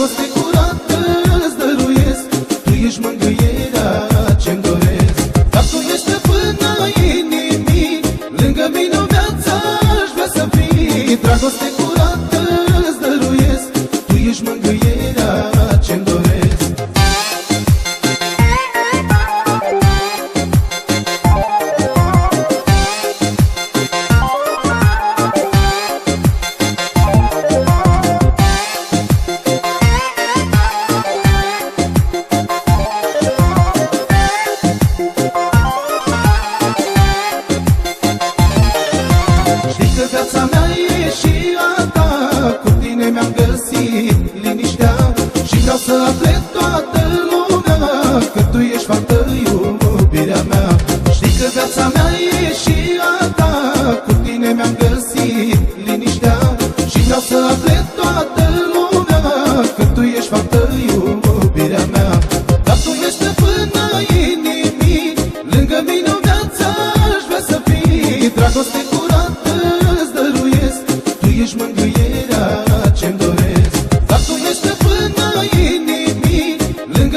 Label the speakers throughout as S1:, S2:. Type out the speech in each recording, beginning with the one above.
S1: dragoste curată îți dăruiesc Tu ești mângâierea ce-mi doresc. Dar tu ești stăpâna inimii Lângă mine o viață aș vrea să fii. Dragoste curată Să afle toată lumea Că tu ești fată iubirea mea. Știi că viața mea e și a ta Cu tine mi-am găsit liniștea Și vreau să afle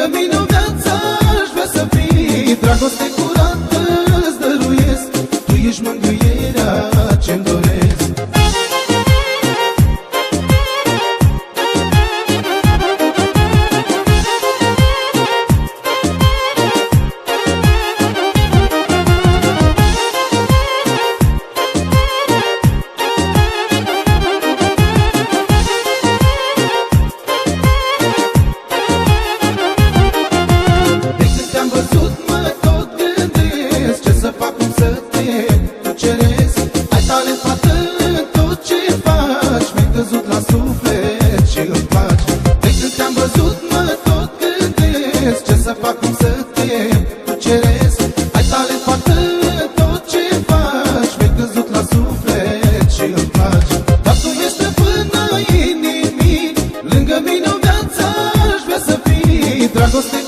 S1: lângă mine o viață aș vrea să fii Dragoste să fac cum să te cuceresc Ai talent poate tot ce faci Mi-ai căzut la suflet și îmi place. Dar tu ești până inimii Lângă mine o viață aș vrea să fii. Dragoste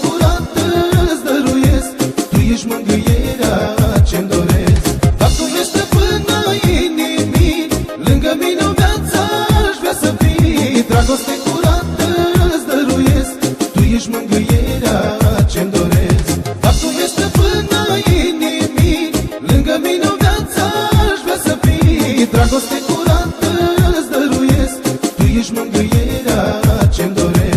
S1: E dragoste curată îți dăruiesc. Tu ești mângâierea ce-mi doresc.